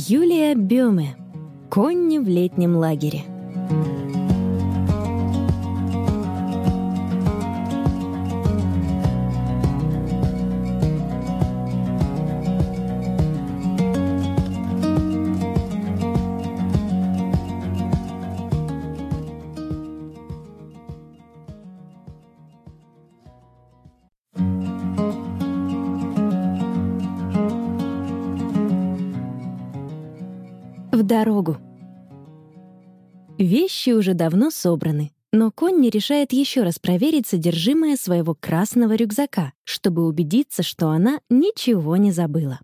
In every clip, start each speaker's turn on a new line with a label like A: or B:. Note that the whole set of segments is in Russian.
A: Юлия Бёме. Конни в летнем лагере. В дорогу. Вещи уже давно собраны, но Конни решает еще раз проверить содержимое своего красного рюкзака, чтобы убедиться, что она ничего не забыла.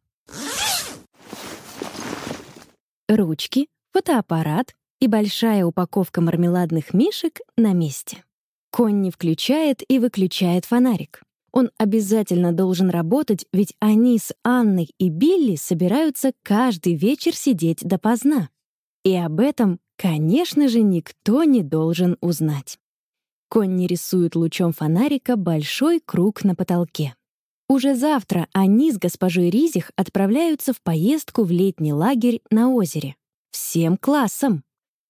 A: Ручки, фотоаппарат и большая упаковка мармеладных мишек на месте. Конни включает и выключает фонарик. Он обязательно должен работать, ведь они с Анной и Билли собираются каждый вечер сидеть допоздна. И об этом, конечно же, никто не должен узнать. Конни рисует лучом фонарика большой круг на потолке. Уже завтра они с госпожой Ризих отправляются в поездку в летний лагерь на озере. Всем классом.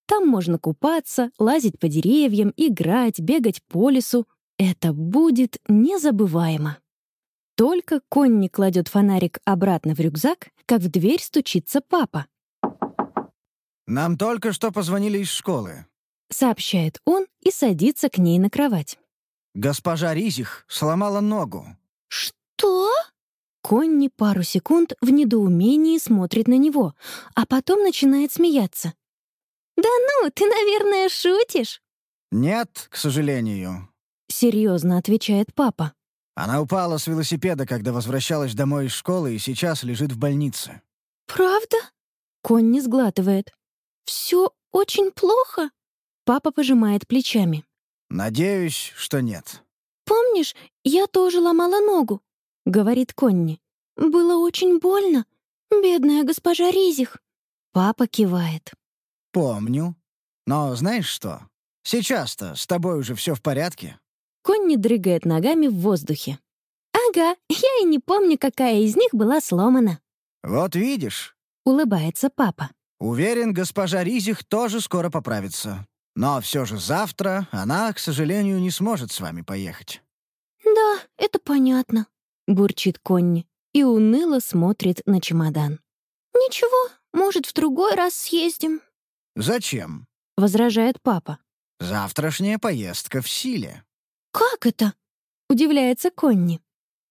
A: Там можно купаться, лазить по деревьям, играть, бегать по лесу, это будет незабываемо. Только Конни кладет фонарик обратно в рюкзак, как в дверь стучится папа.
B: «Нам только что позвонили из школы.
A: Сообщает он и садится к ней на кровать.
B: Госпожа Ризих сломала ногу.
C: Что?
A: Конни пару секунд в недоумении смотрит на него, а потом начинает смеяться.
C: Да ну, ты, наверное, шутишь.
B: Нет, к сожалению.
A: Серьезно отвечает папа.
B: Она упала с велосипеда, когда возвращалась домой из школы и сейчас лежит в больнице.
C: Правда?
A: Конни сглатывает.
C: Все очень плохо?
A: Папа пожимает плечами.
B: Надеюсь, что нет.
C: Помнишь, я тоже ломала ногу,
A: Говорит Конни.
C: Было очень больно. Бедная госпожа Ризих.
A: Папа кивает.
B: Помню. Но знаешь что? Сейчас-то с тобой уже все в порядке.
A: Конни дрыгает ногами в воздухе.
C: Ага, я и не помню, какая из них была сломана.
B: Вот видишь.
A: Улыбается папа.
B: Уверен, госпожа Ризих тоже скоро поправится. Но все же завтра она, к сожалению, не сможет с вами поехать.
C: Да, это понятно.
A: Бурчит Конни и уныло смотрит на чемодан.
C: Ничего, может, в другой раз съездим.
B: Зачем?
A: Возражает папа.
B: Завтрашняя поездка в силе.
C: Как это?
A: Удивляется Конни.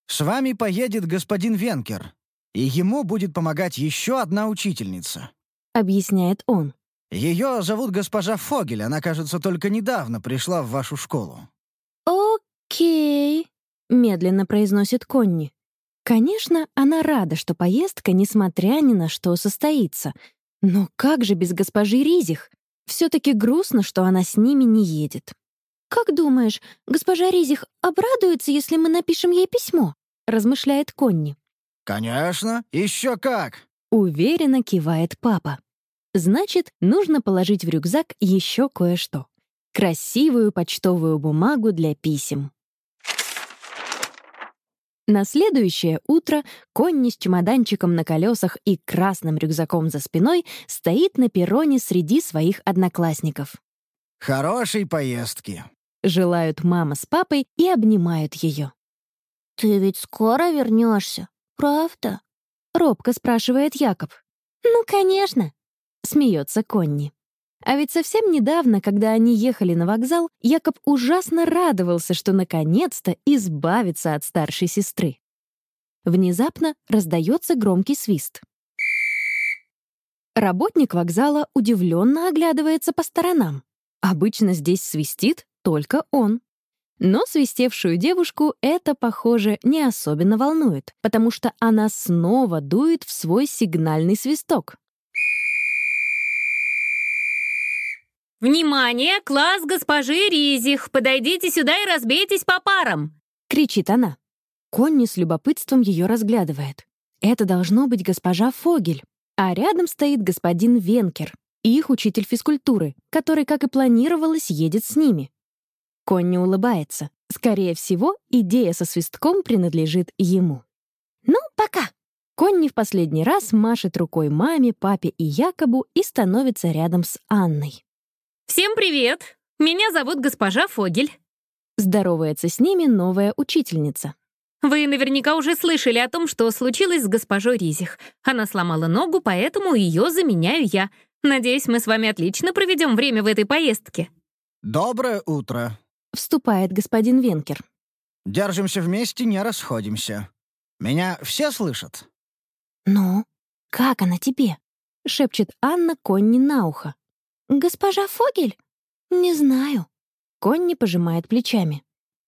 B: С вами поедет господин Венкер, и ему будет помогать еще одна учительница.
A: Объясняет он.
B: Ее зовут госпожа Фогель, она, кажется, только недавно пришла в вашу школу.
C: Окей.
A: Медленно произносит Конни. Конечно, она рада, что поездка, несмотря ни на что, состоится. Но как же без госпожи Ризих? Все-таки грустно, что она с ними не едет.
C: Как думаешь, госпожа Ризих обрадуется, если мы напишем ей письмо?
A: Размышляет Конни.
B: Конечно, еще как.
A: Уверенно кивает папа. Значит, нужно положить в рюкзак еще кое-что. Красивую почтовую бумагу для писем. На следующее утро Конни с чемоданчиком на колесах и красным рюкзаком за спиной стоит на перроне среди своих одноклассников.
B: Хорошей поездки.
A: Желают мама с папой и обнимают ее.
C: Ты ведь скоро вернешься, правда?
A: Робко спрашивает Якоб.
C: Ну, конечно.
A: Смеется Конни. А ведь совсем недавно, когда они ехали на вокзал, Якоб ужасно радовался, что наконец-то избавится от старшей сестры. Внезапно раздается громкий свист. Работник вокзала удивленно оглядывается по сторонам. Обычно здесь свистит только он. Но свистевшую девушку это, похоже, не особенно волнует, потому что она снова дует в свой сигнальный свисток.
D: «Внимание! Класс госпожи Ризих! Подойдите сюда и разбейтесь по парам!»
A: — кричит она. Конни с любопытством ее разглядывает. Это должно быть госпожа Фогель. А рядом стоит господин Венкер, их учитель физкультуры, который, как и планировалось, едет с ними. Конни улыбается. Скорее всего, идея со свистком принадлежит ему.
C: «Ну, пока!»
A: Конни в последний раз машет рукой маме, папе и Якобу и становится рядом с Анной.
D: Всем привет! Меня зовут госпожа Фогель.
A: Здоровается с ними новая учительница.
D: Вы наверняка уже слышали о том, что случилось с госпожой Ризих. Она сломала ногу, поэтому ее заменяю я. Надеюсь, мы с вами отлично проведем время в этой поездке.
B: Доброе утро.
A: Вступает господин Венкер.
B: Держимся вместе, не расходимся. Меня все слышат?
C: «Ну, как она тебе?»
A: — шепчет Анна Конни на ухо.
C: «Госпожа Фогель? Не знаю».
A: Конни пожимает плечами.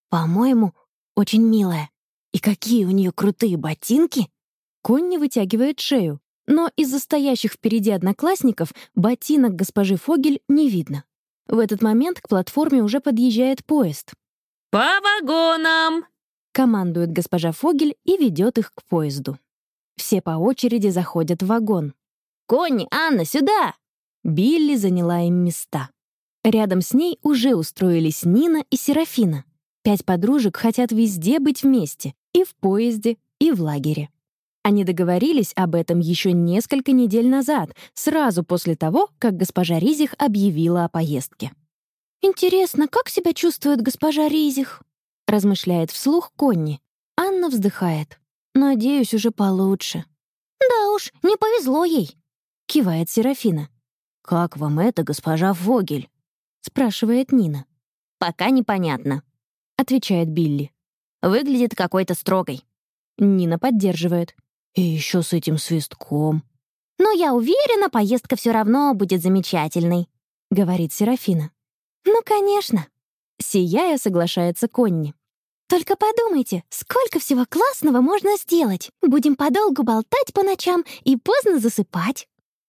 C: «По-моему, очень милая. И какие у нее крутые ботинки!»
A: Конни вытягивает шею, но из-за стоящих впереди одноклассников ботинок госпожи Фогель не видно. В этот момент к платформе уже подъезжает поезд.
D: «По вагонам!»
A: — командует госпожа Фогель и ведет их к поезду. Все по очереди заходят в вагон.
C: «Конни, Анна, сюда!»
A: Билли заняла им места. Рядом с ней уже устроились Нина и Серафина. Пять подружек хотят везде быть вместе, и в поезде, и в лагере. Они договорились об этом еще несколько недель назад, сразу после того, как госпожа Ризих объявила о поездке.
C: «Интересно, как себя чувствует госпожа Ризих?» — размышляет вслух Конни. Анна вздыхает. «Надеюсь, уже получше». «Да уж, не повезло ей», — кивает Серафина.
A: «Как вам это, госпожа Вогель?» — спрашивает Нина.
C: «Пока непонятно», — отвечает Билли. «Выглядит какой-то строгой».
A: Нина поддерживает. «И еще с этим свистком».
C: «Но я уверена, поездка все равно будет замечательной», — говорит Серафина. «Ну, конечно», — сияя соглашается Конни. Только подумайте, сколько всего классного можно сделать. Будем подолгу болтать по ночам и поздно засыпать.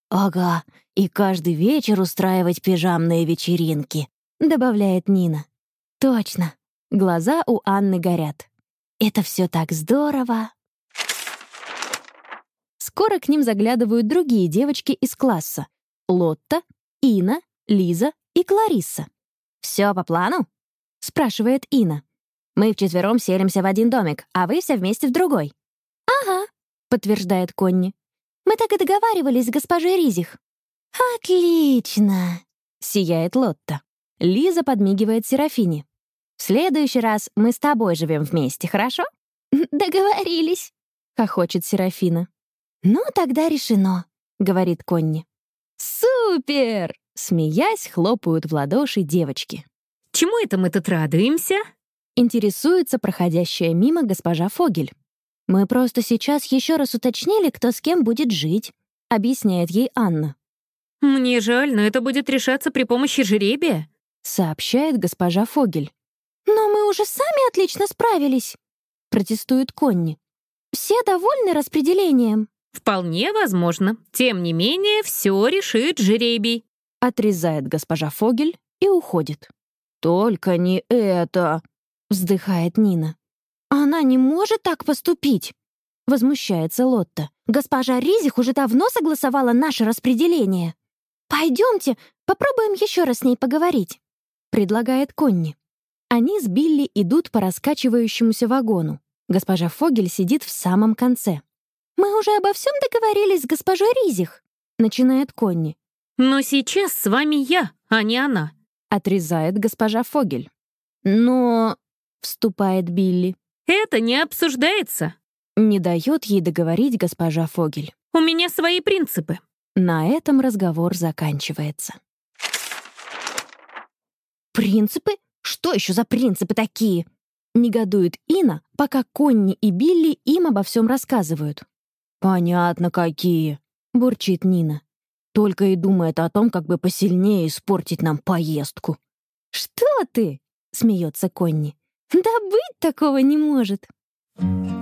A: Ага, и каждый вечер устраивать пижамные вечеринки, добавляет Нина.
C: Точно.
A: Глаза у Анны горят.
C: Это все так здорово.
A: Скоро к ним заглядывают другие девочки из класса. Лотта, Ина, Лиза и Кларисса.
C: «Все по плану?»
A: — спрашивает Ина.
C: Мы вчетвером селимся в один домик, а вы все вместе в другой».
A: «Ага», — подтверждает Конни.
C: «Мы так и договаривались с госпожей Ризих».
A: «Отлично!» — сияет Лотта. Лиза подмигивает Серафине.
C: «В следующий раз мы с тобой живем вместе, хорошо?»
A: «Договорились», — хохочет Серафина.
C: «Ну, тогда решено», —
A: говорит Конни. «Супер!» — смеясь, хлопают в ладоши девочки.
D: «Чему это мы тут радуемся?»
A: Интересуется проходящая мимо госпожа Фогель.
C: «Мы просто сейчас еще раз уточнили, кто с кем будет жить», — объясняет ей Анна.
D: «Мне жаль, но это будет решаться при помощи жеребия», —
A: сообщает госпожа Фогель.
C: «Но мы уже сами отлично справились», — протестует Конни. «Все довольны распределением?»
D: «Вполне возможно. Тем не менее, все решит жеребий», —
A: отрезает госпожа Фогель и уходит. «Только не это!» — вздыхает Нина.
C: «Она не может так поступить!» — возмущается Лотта. «Госпожа Ризих уже давно согласовала наше распределение. Пойдемте, попробуем еще раз с ней поговорить», — предлагает Конни.
A: Они с Билли идут по раскачивающемуся вагону. Госпожа Фогель сидит в самом конце.
C: «Мы уже обо всем договорились с госпожой Ризих», — начинает Конни.
D: «Но сейчас с вами я, а не она», —
A: отрезает госпожа Фогель.
C: «Но...»
A: вступает Билли.
D: «Это не обсуждается!»
A: Не дает ей договорить госпожа Фогель.
D: «У меня свои принципы!»
A: На этом разговор заканчивается.
C: «Принципы? Что еще за принципы такие?»
A: Негодует Ина, пока Конни и Билли им обо всем рассказывают.
C: «Понятно, какие!» — бурчит Нина. Только и думает о том, как бы посильнее испортить нам поездку.
A: «Что ты?» — смеется Конни. Да быть такого не может. Thank you.